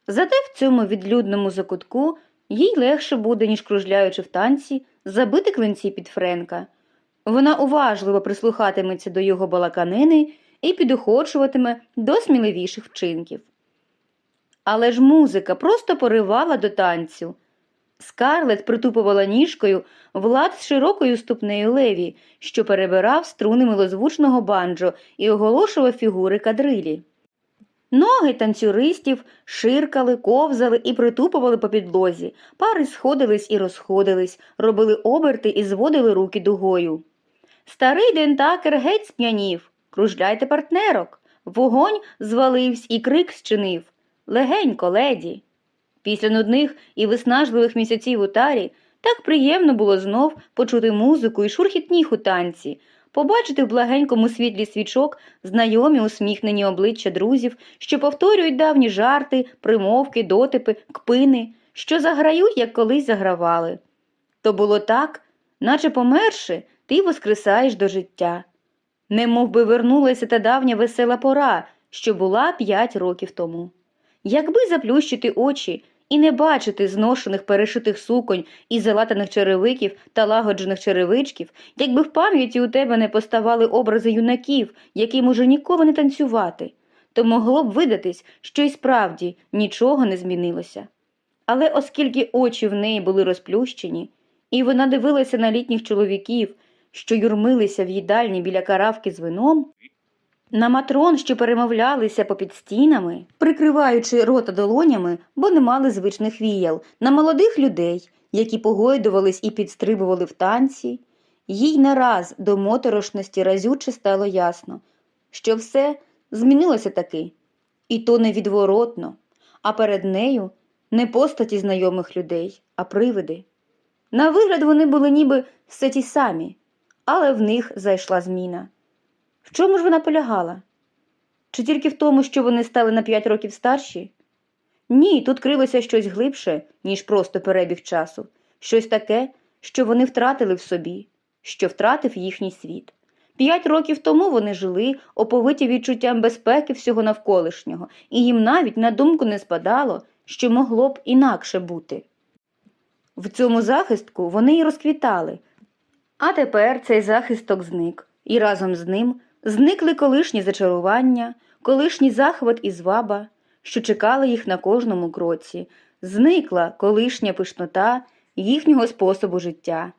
A: Зате в цьому відлюдному закутку їй легше буде, ніж кружляючи в танці, забити клинці під Френка. Вона уважливо прислухатиметься до його балаканини і підохочуватиме до сміливіших вчинків. Але ж музика просто поривала до танцю. Скарлет притупувала ніжкою влад з широкою ступнею леві, що перебирав струни милозвучного банджо і оголошував фігури кадрилі. Ноги танцюристів ширкали, ковзали і притупували по підлозі, пари сходились і розходились, робили оберти і зводили руки дугою. Старий дентакер геть сп'янів. Кружляйте партнерок. Вогонь зваливсь і крик зчинив. Легенько, леді. Після нудних і виснажливих місяців у тарі Так приємно було знов почути музику і шурхіт ніг у танці, побачити в благенькому світлі свічок знайомі усміхнені обличчя друзів, що повторюють давні жарти, примовки, дотипи, кпини, що заграють, як колись загравали. То було так, наче померши, ти воскресаєш до життя. Немов би вернулася та давня весела пора, що була п'ять років тому. Якби заплющити очі і не бачити зношених перешитих суконь і залатаних черевиків та лагоджених черевичків, якби в пам'яті у тебе не поставали образи юнаків, яким уже ніколи не танцювати, то могло б видатись, що й справді нічого не змінилося. Але оскільки очі в неї були розплющені, і вона дивилася на літніх чоловіків, що юрмилися в їдальні біля каравки з вином, на матрон, що перемовлялися попід стінами, прикриваючи рота долонями, бо не мали звичних віял, на молодих людей, які погойдувались і підстрибували в танці, їй нараз до моторошності разюче стало ясно, що все змінилося таки, і то невідворотно, а перед нею не постаті знайомих людей, а привиди. На вигляд вони були ніби все ті самі, але в них зайшла зміна. В чому ж вона полягала? Чи тільки в тому, що вони стали на п'ять років старші? Ні, тут крилося щось глибше, ніж просто перебіг часу, щось таке, що вони втратили в собі, що втратив їхній світ. П'ять років тому вони жили, оповиті відчуттям безпеки всього навколишнього, і їм навіть на думку не спадало, що могло б інакше бути. В цьому захистку вони й розквітали, а тепер цей захисток зник, і разом з ним зникли колишні зачарування, колишній захват і зваба, що чекали їх на кожному кроці, зникла колишня пишнота їхнього способу життя.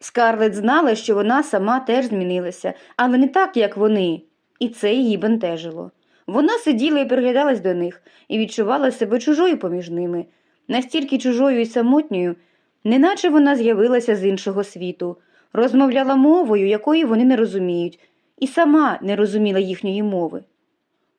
A: Скарлет знала, що вона сама теж змінилася, але не так, як вони, і це її бентежило. Вона сиділа і приглядалась до них і відчувала себе чужою поміж ними, настільки чужою і самотньою, неначе вона з'явилася з іншого світу, розмовляла мовою, якої вони не розуміють, і сама не розуміла їхньої мови.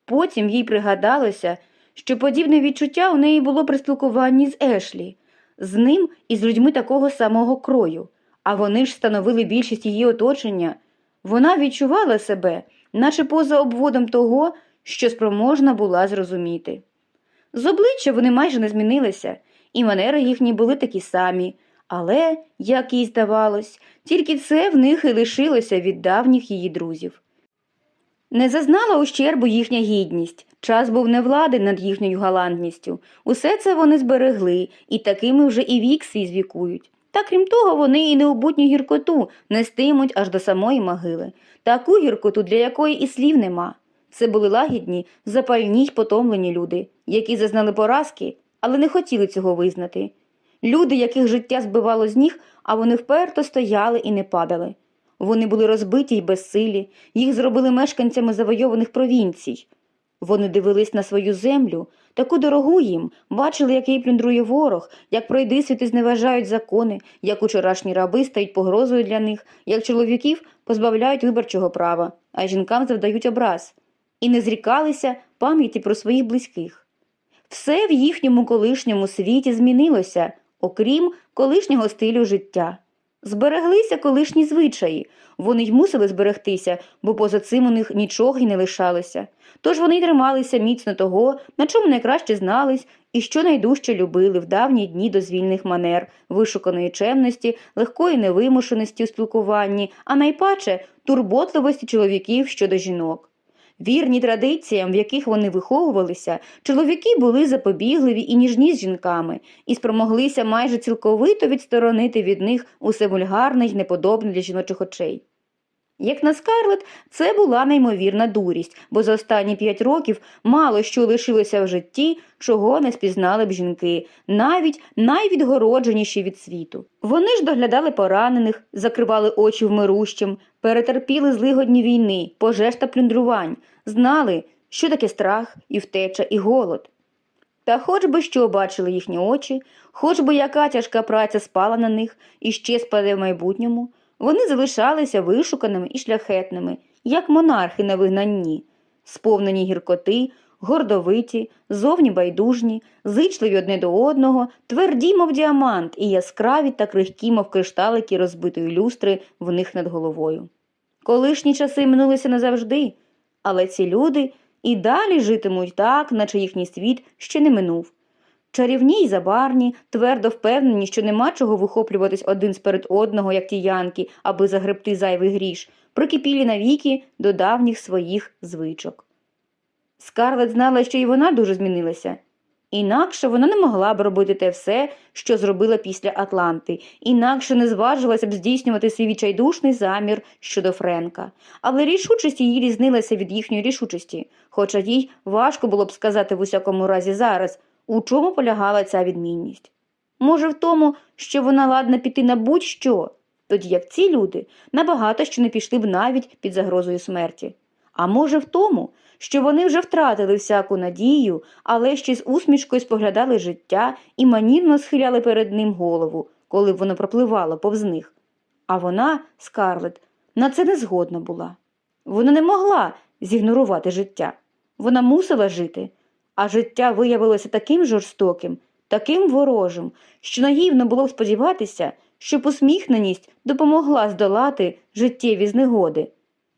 A: Потім їй пригадалося, що подібне відчуття у неї було при спілкуванні з Ешлі, з ним і з людьми такого самого крою, а вони ж становили більшість її оточення. Вона відчувала себе, наче поза обводом того, що спроможна була зрозуміти. З обличчя вони майже не змінилися, і манери їхні були такі самі, але, як їй здавалось, тільки це в них і лишилося від давніх її друзів. Не зазнала ущербу їхня гідність, час був не влади над їхньою галантністю. Усе це вони зберегли, і такими вже і вік свій звікують. Та крім того, вони і необутню гіркоту нестимуть аж до самої могили, таку гіркоту, для якої і слів нема. Це були лагідні, запальні й потомлені люди, які зазнали поразки, але не хотіли цього визнати. Люди, яких життя збивало з ніг, а вони вперто стояли і не падали. Вони були розбиті й безсилі, їх зробили мешканцями завойованих провінцій. Вони дивились на свою землю, таку дорогу їм, бачили, як її плюндрує ворог, як пройдисвіти зневажають закони, як учорашні раби стають погрозою для них, як чоловіків позбавляють виборчого права, а жінкам завдають образ, і не зрікалися пам'яті про своїх близьких. Все в їхньому колишньому світі змінилося, окрім колишнього стилю життя. Збереглися колишні звичаї, вони й мусили зберегтися, бо поза цим у них нічого й не лишалося. Тож вони й трималися міцно того, на чому найкраще знались і що найдужче любили в давні дні дозвільних манер, вишуканої чемності, легкої невимушеності у спілкуванні, а найпаче турботливості чоловіків щодо жінок. Вірні традиціям, в яких вони виховувалися, чоловіки були запобігливі і ніжні з жінками, і спромоглися майже цілковито відсторонити від них усе вульгарне й неподобне для жіночих очей. Як на Скарлет, це була неймовірна дурість, бо за останні п'ять років мало що лишилося в житті, чого не спізнали б жінки, навіть найвідгородженіші від світу. Вони ж доглядали поранених, закривали очі вмирущим, перетерпіли злигодні війни, пожеж та плюндрувань, знали, що таке страх, і втеча, і голод. Та хоч би що бачили їхні очі, хоч би яка тяжка праця спала на них і ще спаде в майбутньому, вони залишалися вишуканими і шляхетними, як монархи на вигнанні, сповнені гіркоти, гордовиті, зовні байдужні, зичливі одне до одного, тверді, мов діамант, і яскраві та крихкі, мов кришталики розбитої люстри в них над головою. Колишні часи минулися назавжди, але ці люди і далі житимуть так, наче їхній світ ще не минув. Чарівні й забарні, твердо впевнені, що нема чого вихоплюватись один сперед одного, як ті янки, аби загребти зайвий гріш, прикипілі навіки до давніх своїх звичок. Скарлет знала, що і вона дуже змінилася. Інакше вона не могла б робити те все, що зробила після Атланти, інакше не зважилася б здійснювати свій відчайдушний замір щодо Френка. Але рішучість її різнилася від їхньої рішучості, хоча їй важко було б сказати в усякому разі зараз, у чому полягала ця відмінність. Може, в тому, що вона ладна піти на будь-що, тоді як ці люди набагато що не пішли б навіть під загрозою смерті. А може, в тому, що вони вже втратили всяку надію, але ще з усмішкою споглядали життя і манірно схиляли перед ним голову, коли б воно пропливало повз них. А вона, Скарлет, на це не згодна була. Вона не могла зігнорувати життя. Вона мусила жити, а життя виявилося таким жорстоким, таким ворожим, що наївно було сподіватися, що посміхненість допомогла здолати життєві знегоди.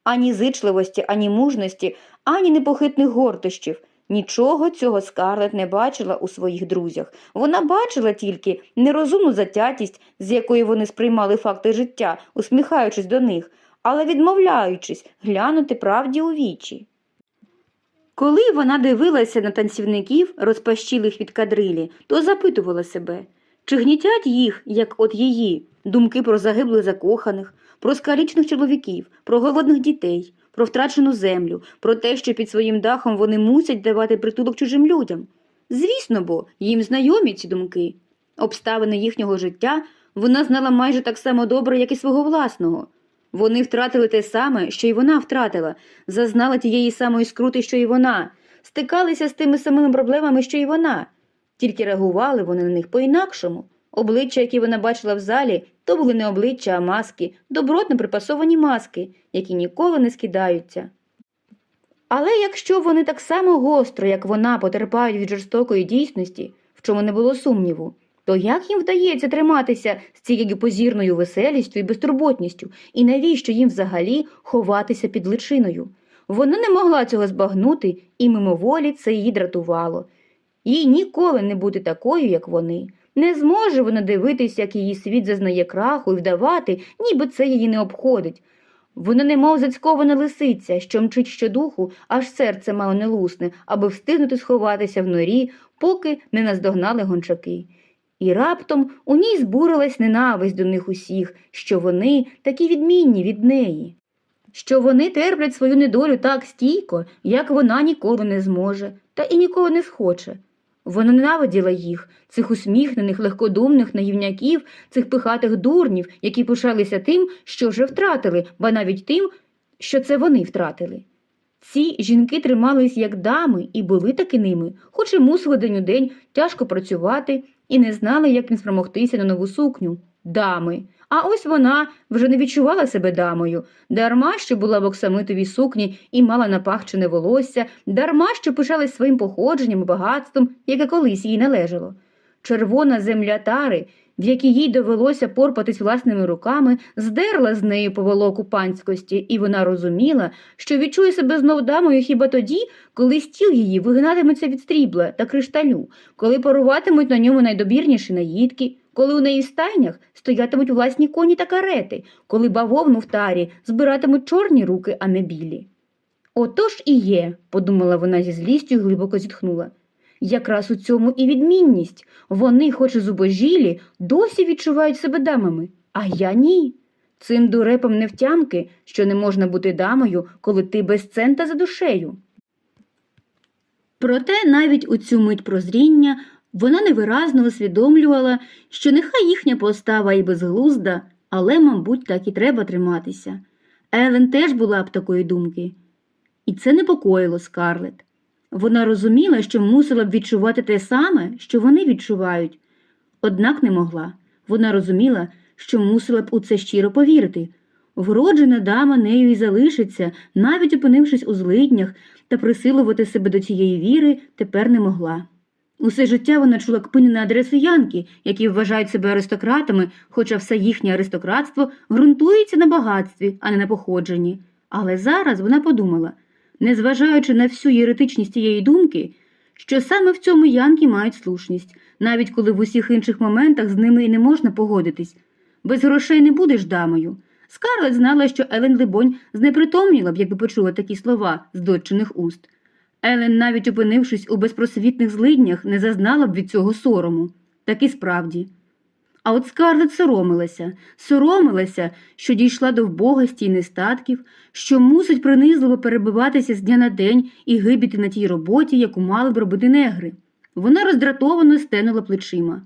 A: Ані зичливості, ані мужності, ані непохитних гордощів. Нічого цього Скарлет не бачила у своїх друзях. Вона бачила тільки нерозумну затятість, з якою вони сприймали факти життя, усміхаючись до них, але відмовляючись глянути правді у вічі. Коли вона дивилася на танцівників, розпащілих від кадрилі, то запитувала себе, чи гнітять їх, як от її, думки про загиблих закоханих, про скалічних чоловіків, про голодних дітей, про втрачену землю, про те, що під своїм дахом вони мусять давати притулок чужим людям. Звісно, бо їм знайомі ці думки. Обставини їхнього життя вона знала майже так само добре, як і свого власного. Вони втратили те саме, що й вона втратила, зазнали тієї самої скрути, що й вона, стикалися з тими самими проблемами, що й вона, тільки реагували вони на них по-інакшому. Обличчя, які вона бачила в залі, то були не обличчя, а маски, добротно припасовані маски, які ніколи не скидаються. Але якщо вони так само гостро, як вона, потерпають від жорстокої дійсності, в чому не було сумніву, то як їм вдається триматися з цією позірною веселістю і безтурботністю, і навіщо їм взагалі ховатися під личиною? Вона не могла цього збагнути, і мимоволі це її дратувало. Їй ніколи не бути такою, як вони. Не зможе вона дивитись, як її світ зазнає краху, і вдавати, ніби це її не обходить. Вона немов зацькована лисиця, що мчить щодуху, аж серце мало не лусне, аби встигнути сховатися в норі, поки не наздогнали гончаки. І раптом у ній збурилась ненависть до них усіх, що вони такі відмінні від неї, що вони терплять свою недолю так стійко, як вона ніколи не зможе, та і ніколи не схоче. Вона ненавиділа їх, цих усміхнених, легкодумних наївняків, цих пихатих дурнів, які пишалися тим, що вже втратили, ба навіть тим, що це вони втратили. Ці жінки тримались як дами і були таки ними, хоч і мусили день у день тяжко працювати і не знали, як їм спромогтися на нову сукню. Дами. А ось вона вже не відчувала себе дамою, дарма що була в оксамитовій сукні і мала напахчене волосся, дарма що пишалась своїм походженням і багатством, яке колись їй належало. Червона земля тари, в якій їй довелося порпатись власними руками, здерла з неї поволоку панськості, і вона розуміла, що відчує себе знов дамою хіба тоді, коли стіл її вигинатиметься від стрібла та кришталю, коли паруватимуть на ньому найдобірніші наїдки, коли у неї стайнях стоятимуть власні коні та карети, коли бавовну в тарі збиратимуть чорні руки, а не білі. Отож і є, подумала вона зі злістю і глибоко зітхнула. Якраз у цьому і відмінність. Вони, хоч і зубожілі, досі відчувають себе дамами, а я ні. Цим дурепам не втямки, що не можна бути дамою, коли ти без цента за душею. Проте навіть у цю мить прозріння вона невиразно усвідомлювала, що нехай їхня постава і безглузда, але, мабуть, так і треба триматися. Елен теж була б такої думки. І це непокоїло Скарлет. Вона розуміла, що мусила б відчувати те саме, що вони відчувають, однак не могла. Вона розуміла, що мусила б у це щиро повірити. Вроджена дама нею і залишиться, навіть опинившись у злиднях, та присилувати себе до цієї віри тепер не могла. Усе життя вона чула кпини на адресу Янки, які вважають себе аристократами, хоча все їхнє аристократство ґрунтується на багатстві, а не на походженні. Але зараз вона подумала, незважаючи на всю єретичність цієї думки, що саме в цьому Янки мають слушність, навіть коли в усіх інших моментах з ними і не можна погодитись. Без грошей не будеш дамою. Скарлет знала, що Елен Либонь знепритомніла б, якби почула такі слова з дочиних уст. Елен, навіть опинившись у безпросвітних злиднях, не зазнала б від цього сорому. Так і справді. А от Скарлет соромилася, соромилася, що дійшла до вбогості й нестатків, що мусить принизливо перебиватися з дня на день і гибіти на тій роботі, яку мали б робити негри. Вона роздратовано стенула плечима.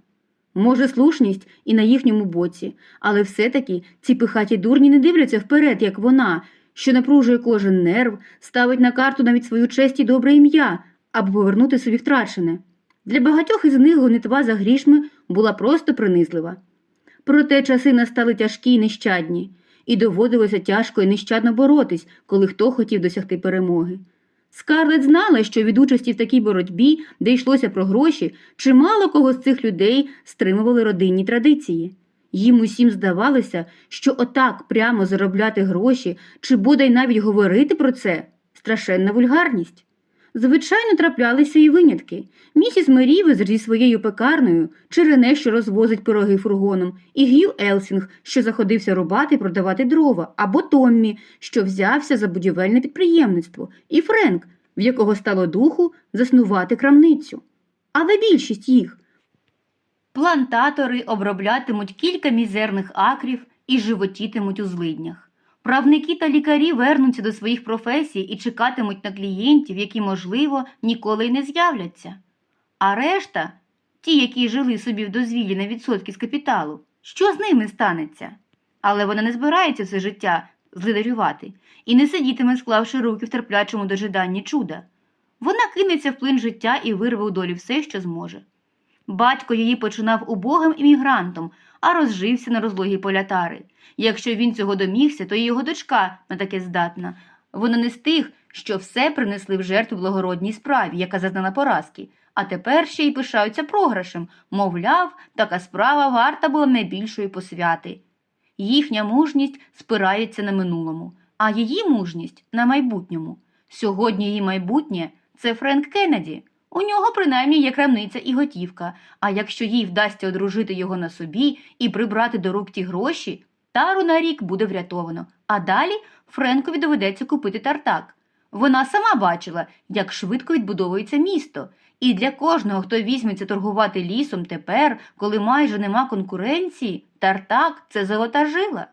A: Може, слушність і на їхньому боці, але все-таки ці пихаті дурні не дивляться вперед, як вона, що напружує кожен нерв, ставить на карту навіть свою честь і добре ім'я, аби повернути собі втрачене. Для багатьох із них гонитва за грішми була просто принизлива. Проте часи настали тяжкі й нещадні, і доводилося тяжко і нещадно боротись, коли хто хотів досягти перемоги. Скарлет знала, що від участі в такій боротьбі, де йшлося про гроші, чимало кого з цих людей стримували родинні традиції. Їм усім здавалося, що отак прямо заробляти гроші чи бодай навіть говорити про це страшенна вульгарність. Звичайно, траплялися і винятки. Місіс Мерівезер зі своєю пекарнею, чи Рене, що розвозить пироги фургоном, і Г'ю Елсінг, що заходився рубати і продавати дрова, або Томмі, що взявся за будівельне підприємництво, і Френк, в якого стало духу заснувати крамницю. Але більшість їх плантатори оброблятимуть кілька мізерних акрів і животітимуть у злиднях. Правники та лікарі вернуться до своїх професій і чекатимуть на клієнтів, які, можливо, ніколи й не з'являться. А решта, ті, які жили собі в дозвіллі на відсотки з капіталу, що з ними станеться? Але вона не збирається все життя злидарювати і не сидітиме, склавши руки в терплячому дожиданні чуда. Вона кинеться в плин життя і вирве у долі все, що зможе. Батько її починав убогим іммігрантом, а розжився на розлогі поля тари. Якщо він цього домігся, то і його дочка на таке здатна. Вона не з тих, що все принесли в жертву благородній справі, яка зазнала поразки, а тепер ще й пишаються програшем. Мовляв, така справа варта була найбільшої посвяти. Їхня мужність спирається на минулому, а її мужність на майбутньому. Сьогодні її майбутнє це Френк Кеннеді. У нього принаймні є крамниця і готівка, а якщо їй вдасться одружити його на собі і прибрати до рук ті гроші, тару на рік буде врятовано, а далі Френкові доведеться купити тартак. Вона сама бачила, як швидко відбудовується місто, і для кожного, хто візьметься торгувати лісом тепер, коли майже нема конкуренції, тартак це золота жила.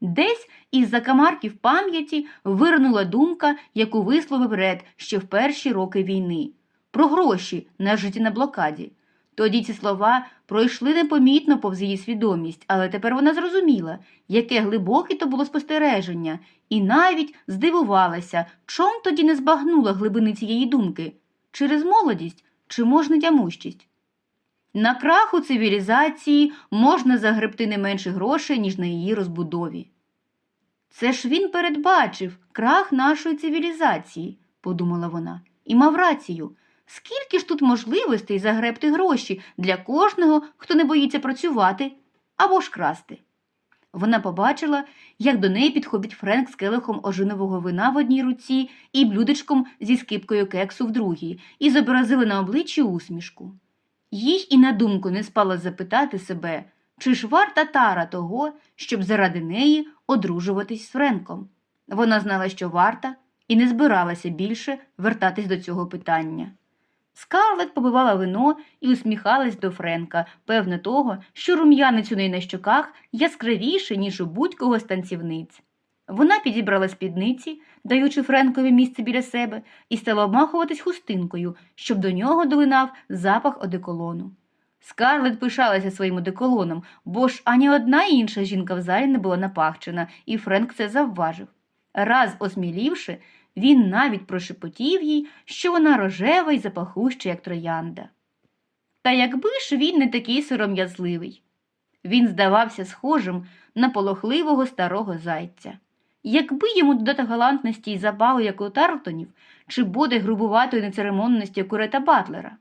A: Десь із закамарків пам'яті вирнула думка, яку висловив Ред ще в перші роки війни про гроші, нажиті на блокаді. Тоді ці слова пройшли непомітно повз її свідомість, але тепер вона зрозуміла, яке глибоке то було спостереження, і навіть здивувалася, чом тоді не збагнула глибини цієї думки через молодість чи можна тямущість. На краху цивілізації можна загребти не менше грошей, ніж на її розбудові. Це ж він передбачив крах нашої цивілізації, подумала вона, і мав рацію. Скільки ж тут можливостей загребти гроші для кожного, хто не боїться працювати або ж красти? Вона побачила, як до неї підходить Френк з келихом ожинового вина в одній руці і блюдечком зі скипкою кексу в другій, і зобразила на обличчі усмішку. Їй і на думку не спало запитати себе, чи ж варта тара того, щоб заради неї одружуватись з Френком. Вона знала, що варта, і не збиралася більше вертатись до цього питання. Скарлет побивала вино і усміхалась до Френка, певне того, що рум'янець у неї на щоках яскравіше, ніж у будь-кого з танцівниць. Вона підібрала спідниці, даючи Френкові місце біля себе, і стала обмахуватись хустинкою, щоб до нього долинав запах одеколону. Скарлет пишалася своїм одеколоном, бо ж ані одна інша жінка в залі не була напахчена, і Френк це завважив. Раз осмілівши, він навіть прошепотів їй, що вона рожева й запахуща, як троянда. Та якби ж він не такий сором'язливий.
C: Він здавався схожим на полохливого старого зайця. Якби йому додати галантності й запалу, як у Тарлтонів, чи буде грубуватої нецеремонності як у Рета Батлера.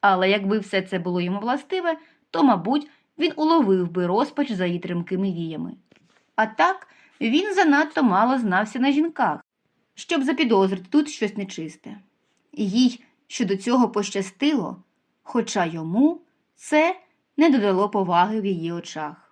C: Але якби все це було йому властиве, то, мабуть, він уловив би розпач за її тремкими віями. А так він занадто мало знався на жінках, щоб запідозрити тут щось нечисте. Їй щодо цього пощастило, хоча йому це не додало поваги в її очах.